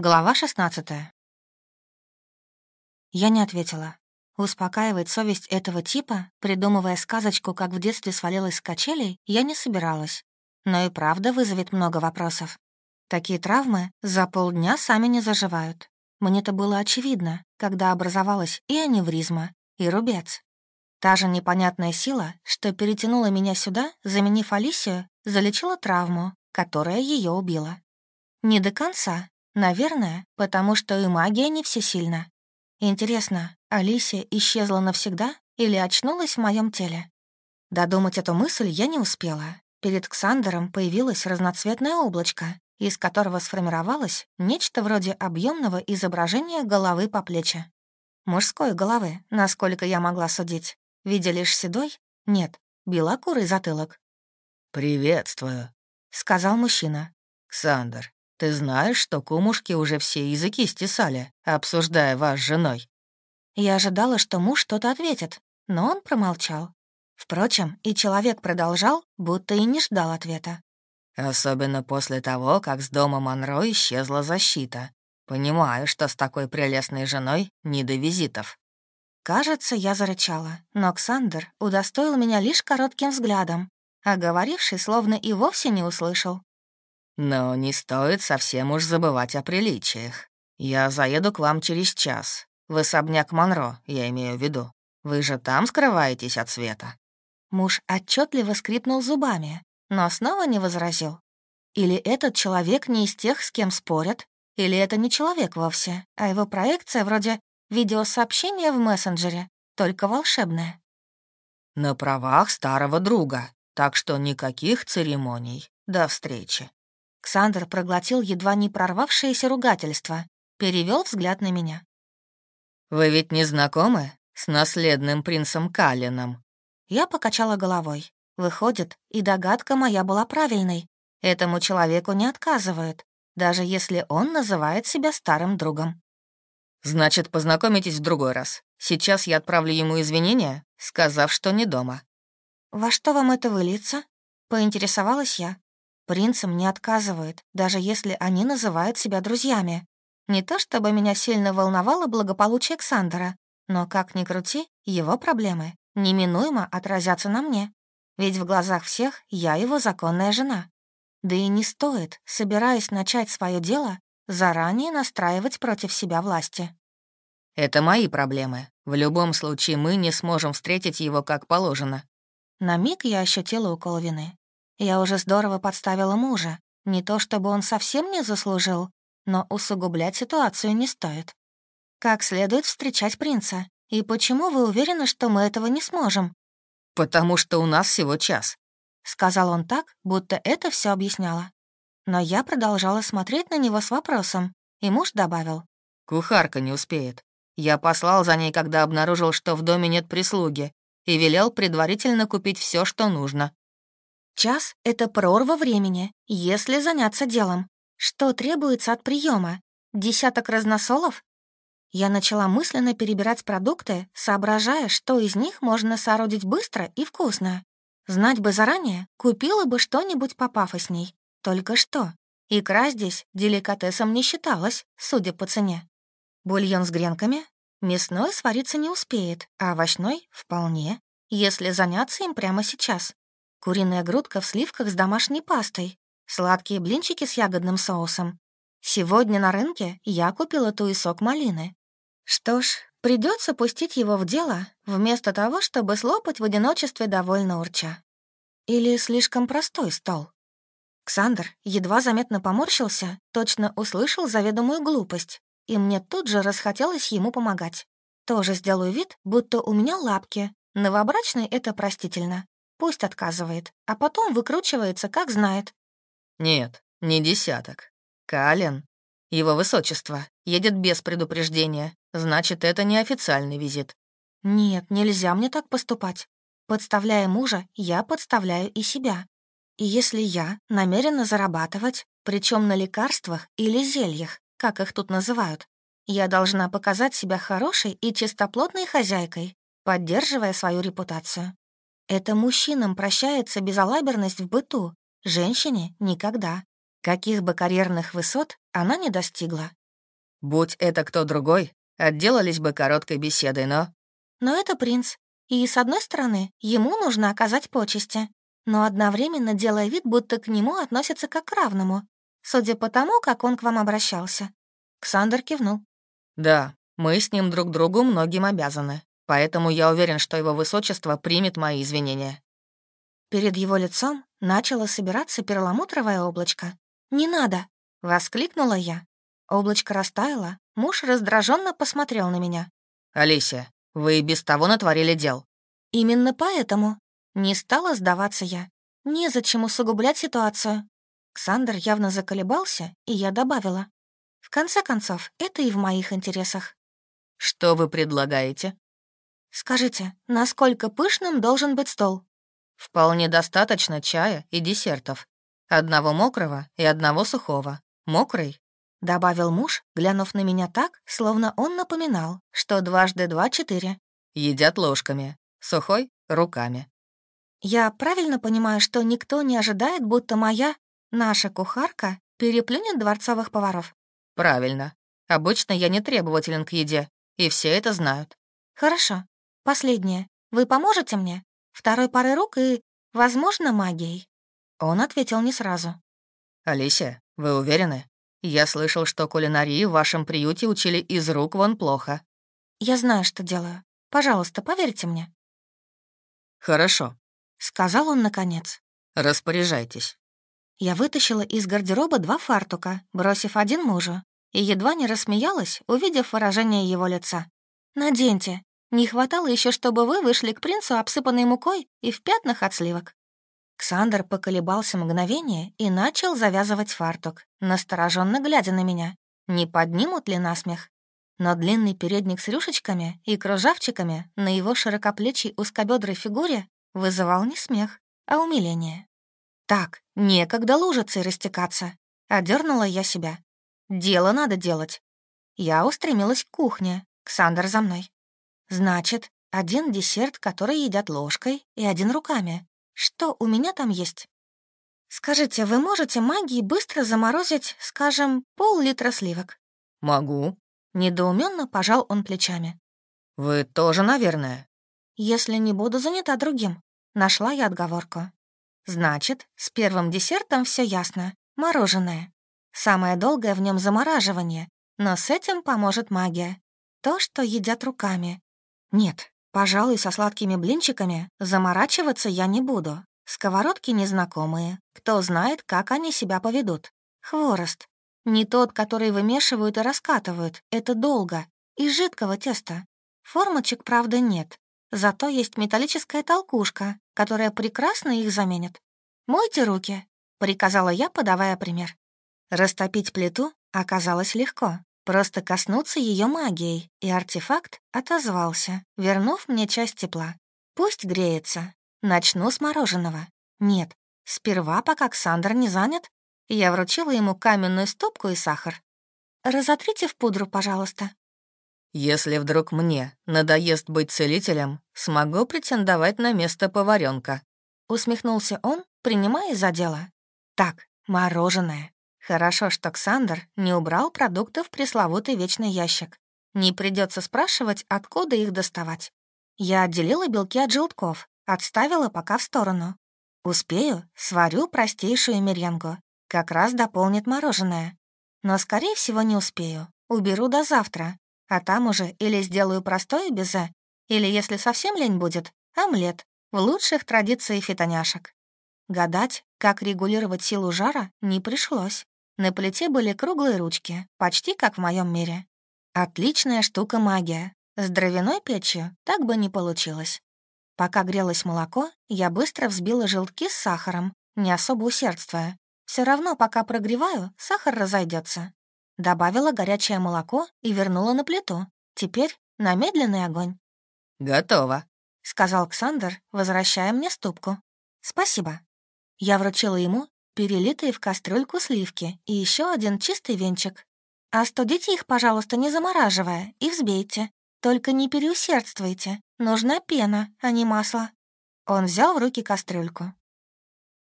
Глава шестнадцатая. Я не ответила. Успокаивать совесть этого типа, придумывая сказочку, как в детстве свалилась с качелей, я не собиралась. Но и правда вызовет много вопросов. Такие травмы за полдня сами не заживают. Мне это было очевидно, когда образовалась и аневризма, и рубец. Та же непонятная сила, что перетянула меня сюда, заменив Алисию, залечила травму, которая ее убила. Не до конца, Наверное, потому что и магия не всесильна. Интересно, Алисия исчезла навсегда или очнулась в моем теле? Додумать эту мысль я не успела. Перед Ксандером появилось разноцветное облачко, из которого сформировалось нечто вроде объемного изображения головы по плечи. Мужской головы, насколько я могла судить. Видя лишь седой? Нет, белокурый затылок. «Приветствую», — сказал мужчина. «Ксандр, ты знаешь, что кумушки уже все языки стесали, обсуждая вас с женой». Я ожидала, что муж что-то ответит, но он промолчал. Впрочем, и человек продолжал, будто и не ждал ответа. «Особенно после того, как с дома Монро исчезла защита. Понимаю, что с такой прелестной женой не до визитов». Кажется, я зарычала, но Ксандр удостоил меня лишь коротким взглядом, а говоривший словно и вовсе не услышал. Но не стоит совсем уж забывать о приличиях. Я заеду к вам через час. В особняк Монро, я имею в виду. Вы же там скрываетесь от света». Муж отчетливо скрипнул зубами, но снова не возразил. «Или этот человек не из тех, с кем спорят, или это не человек вовсе, а его проекция вроде видеосообщения в мессенджере, только волшебная». «На правах старого друга, так что никаких церемоний. До встречи». Ксандр проглотил едва не прорвавшееся ругательство, перевел взгляд на меня. «Вы ведь не знакомы с наследным принцем Калином?» Я покачала головой. Выходит, и догадка моя была правильной. Этому человеку не отказывают, даже если он называет себя старым другом. «Значит, познакомитесь в другой раз. Сейчас я отправлю ему извинения, сказав, что не дома». «Во что вам это выльется?» — поинтересовалась я. Принцам не отказывает, даже если они называют себя друзьями. Не то чтобы меня сильно волновало благополучие Александра, но, как ни крути, его проблемы неминуемо отразятся на мне. Ведь в глазах всех я его законная жена. Да и не стоит, собираясь начать свое дело, заранее настраивать против себя власти. «Это мои проблемы. В любом случае мы не сможем встретить его как положено». На миг я ощутила укол вины. Я уже здорово подставила мужа. Не то чтобы он совсем не заслужил, но усугублять ситуацию не стоит. Как следует встречать принца? И почему вы уверены, что мы этого не сможем? «Потому что у нас всего час», — сказал он так, будто это все объясняло. Но я продолжала смотреть на него с вопросом, и муж добавил. «Кухарка не успеет. Я послал за ней, когда обнаружил, что в доме нет прислуги, и велел предварительно купить все, что нужно. Час — это прорва времени, если заняться делом. Что требуется от приема? Десяток разносолов? Я начала мысленно перебирать продукты, соображая, что из них можно соорудить быстро и вкусно. Знать бы заранее, купила бы что-нибудь попафосней. Только что. Икра здесь деликатесом не считалась, судя по цене. Бульон с гренками? Мясной свариться не успеет, а овощной — вполне, если заняться им прямо сейчас куриная грудка в сливках с домашней пастой, сладкие блинчики с ягодным соусом. Сегодня на рынке я купила ту и сок малины. Что ж, придется пустить его в дело, вместо того, чтобы слопать в одиночестве довольно урча. Или слишком простой стол. Ксандр едва заметно поморщился, точно услышал заведомую глупость, и мне тут же расхотелось ему помогать. Тоже сделаю вид, будто у меня лапки. Новобрачной это простительно, Пусть отказывает, а потом выкручивается, как знает. Нет, не десяток. Кален, Его высочество едет без предупреждения. Значит, это не официальный визит. Нет, нельзя мне так поступать. Подставляя мужа, я подставляю и себя. И если я намерена зарабатывать, причем на лекарствах или зельях, как их тут называют, я должна показать себя хорошей и чистоплотной хозяйкой, поддерживая свою репутацию. Это мужчинам прощается безалаберность в быту, женщине — никогда. Каких бы карьерных высот она не достигла. Будь это кто другой, отделались бы короткой беседой, но... Но это принц. И, с одной стороны, ему нужно оказать почести, но одновременно делая вид, будто к нему относятся как к равному, судя по тому, как он к вам обращался. Ксандр кивнул. «Да, мы с ним друг другу многим обязаны поэтому я уверен, что его высочество примет мои извинения». Перед его лицом начало собираться перламутровое облачко. «Не надо!» — воскликнула я. Облачко растаяло, муж раздраженно посмотрел на меня. «Алисия, вы и без того натворили дел». «Именно поэтому не стала сдаваться я. Незачем усугублять ситуацию». Ксандр явно заколебался, и я добавила. «В конце концов, это и в моих интересах». «Что вы предлагаете?» «Скажите, насколько пышным должен быть стол?» «Вполне достаточно чая и десертов. Одного мокрого и одного сухого. Мокрый?» — добавил муж, глянув на меня так, словно он напоминал, что дважды два — четыре. «Едят ложками. Сухой — руками». «Я правильно понимаю, что никто не ожидает, будто моя, наша кухарка, переплюнет дворцовых поваров?» «Правильно. Обычно я не требователен к еде, и все это знают». «Хорошо. Последнее. Вы поможете мне? Второй парой рук и, возможно, магией». Он ответил не сразу. «Алисия, вы уверены? Я слышал, что кулинарии в вашем приюте учили из рук вон плохо». «Я знаю, что делаю. Пожалуйста, поверьте мне». «Хорошо», — сказал он наконец. «Распоряжайтесь». Я вытащила из гардероба два фартука, бросив один мужу, и едва не рассмеялась, увидев выражение его лица. «Наденьте, не хватало еще, чтобы вы вышли к принцу, обсыпанной мукой и в пятнах от сливок». Ксандр поколебался мгновение и начал завязывать фартук, настороженно глядя на меня. Не поднимут ли насмех? Но длинный передник с рюшечками и кружавчиками на его широкоплечей узкобедрой фигуре вызывал не смех, а умиление. «Так, некогда лужиться и растекаться», — одернула я себя. «Дело надо делать». Я устремилась к кухне, Ксандр за мной. Значит, один десерт, который едят ложкой, и один руками. Что у меня там есть? Скажите, вы можете магией быстро заморозить, скажем, пол-литра сливок? Могу. Недоуменно пожал он плечами. Вы тоже, наверное. Если не буду занята другим. Нашла я отговорку. Значит, с первым десертом все ясно. Мороженое. Самое долгое в нем замораживание, но с этим поможет магия. То, что едят руками, нет, пожалуй, со сладкими блинчиками заморачиваться я не буду. Сковородки незнакомые. Кто знает, как они себя поведут. Хворост. Не тот, который вымешивают и раскатывают. Это долго. Из жидкого теста. Формочек, правда, нет. Зато есть металлическая толкушка, которая прекрасно их заменит. «Мойте руки», — приказала я, подавая пример. Растопить плиту оказалось легко. Просто коснуться ее магией, и артефакт отозвался, вернув мне часть тепла. Пусть греется. Начну с мороженого. Нет, сперва, пока Ксандр не занят, я вручила ему каменную стопку и сахар. Разотрите в пудру, пожалуйста. Если вдруг мне надоест быть целителем, смогу претендовать на место поваренка. Усмехнулся он, принимая за дело. Так, мороженое. Хорошо, что Ксандр не убрал продукты в пресловутый вечный ящик. Не придется спрашивать, откуда их доставать. Я отделила белки от желтков, отставила пока в сторону. Успею, сварю простейшую меренгу. Как раз дополнит мороженое. Но, скорее всего, не успею. Уберу до завтра. А там уже или сделаю простое безе, или, если совсем лень будет, омлет в лучших традициях фитоняшек. Гадать, как регулировать силу жара, не пришлось. На плите были круглые ручки, почти как в моем мире. Отличная штука магия. С дровяной печью так бы не получилось. Пока грелось молоко, я быстро взбила желтки с сахаром, не особо усердствуя. Все равно, пока прогреваю, сахар разойдется. Добавила горячее молоко и вернула на плиту. Теперь на медленный огонь. «Готово», — сказал Ксандр, возвращая мне ступку. «Спасибо». Я вручила ему перелитые в кастрюльку сливки и еще один чистый венчик. А Остудите их, пожалуйста, не замораживая, и взбейте. Только не переусердствуйте. Нужна пена, а не масло. Он взял в руки кастрюльку.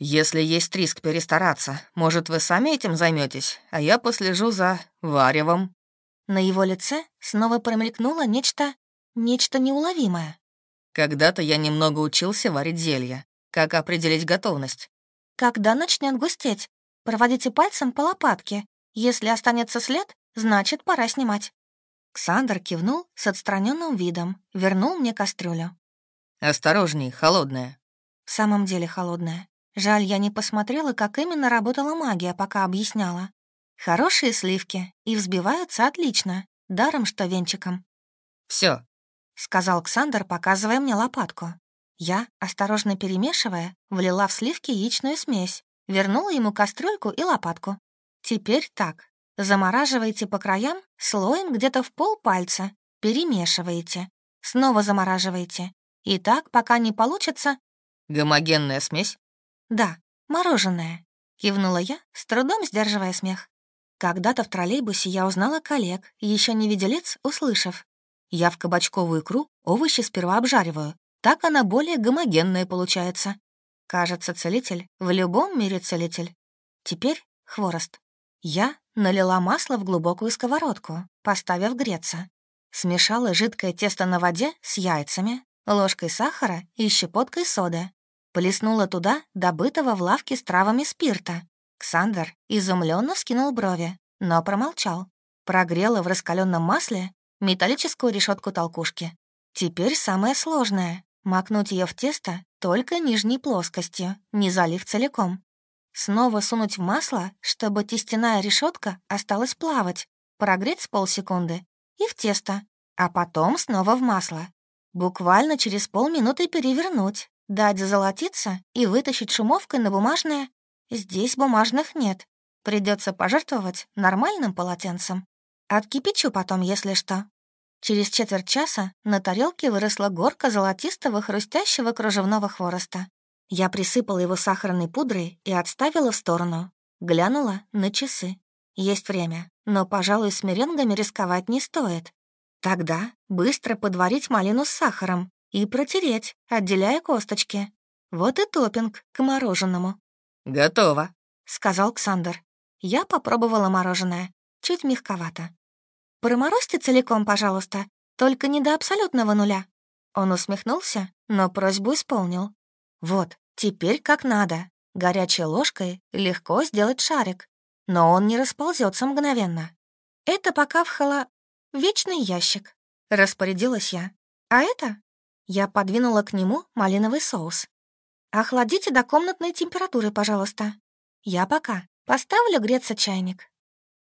«Если есть риск перестараться, может, вы сами этим займетесь, а я послежу за варевом». На его лице снова промелькнуло нечто... нечто неуловимое. «Когда-то я немного учился варить зелья. Как определить готовность? Когда начнет густеть, проводите пальцем по лопатке. Если останется след, значит, пора снимать». Ксандр кивнул с отстраненным видом, вернул мне кастрюлю. «Осторожней, холодная». «В самом деле холодная. Жаль, я не посмотрела, как именно работала магия, пока объясняла. Хорошие сливки, и взбиваются отлично, даром что венчиком». Все, сказал Ксандр, показывая мне лопатку. Я, осторожно перемешивая, влила в сливки яичную смесь, вернула ему кастрюльку и лопатку. Теперь так. Замораживаете по краям слоем где-то в полпальца, перемешиваете, снова замораживаете. И так, пока не получится... Гомогенная смесь? Да, мороженое. Кивнула я, с трудом сдерживая смех. Когда-то в троллейбусе я узнала коллег, еще не видя лиц, услышав. Я в кабачковую икру овощи сперва обжариваю, так она более гомогенная получается. Кажется, целитель в любом мире целитель. Теперь хворост. Я налила масло в глубокую сковородку, поставив греться. Смешала жидкое тесто на воде с яйцами, ложкой сахара и щепоткой соды. Плеснула туда добытого в лавке с травами спирта. Ксандр изумленно вскинул брови, но промолчал. Прогрела в раскаленном масле металлическую решетку толкушки. Теперь самое сложное макнуть ее в тесто только нижней плоскости, не залив целиком. Снова сунуть в масло, чтобы тестяная решетка осталась плавать, прогреть с полсекунды и в тесто, а потом снова в масло. Буквально через полминуты перевернуть, дать золотиться и вытащить шумовкой на бумажное. Здесь бумажных нет. Придется пожертвовать нормальным полотенцем. Откипячу потом, если что. Через четверть часа на тарелке выросла горка золотистого хрустящего кружевного хвороста. Я присыпала его сахарной пудрой и отставила в сторону. Глянула на часы. Есть время, но, пожалуй, с меренгами рисковать не стоит. Тогда быстро подварить малину с сахаром и протереть, отделяя косточки. Вот и топинг к мороженому. «Готово», — сказал Ксандр. Я попробовала мороженое. Чуть мягковато. Проморозьте целиком, пожалуйста, только не до абсолютного нуля». Он усмехнулся, но просьбу исполнил. «Вот, теперь как надо. Горячей ложкой легко сделать шарик, но он не расползется мгновенно. Это пока в вхоло... вечный ящик», — распорядилась я. «А это?» Я подвинула к нему малиновый соус. «Охладите до комнатной температуры, пожалуйста. Я пока поставлю греться чайник».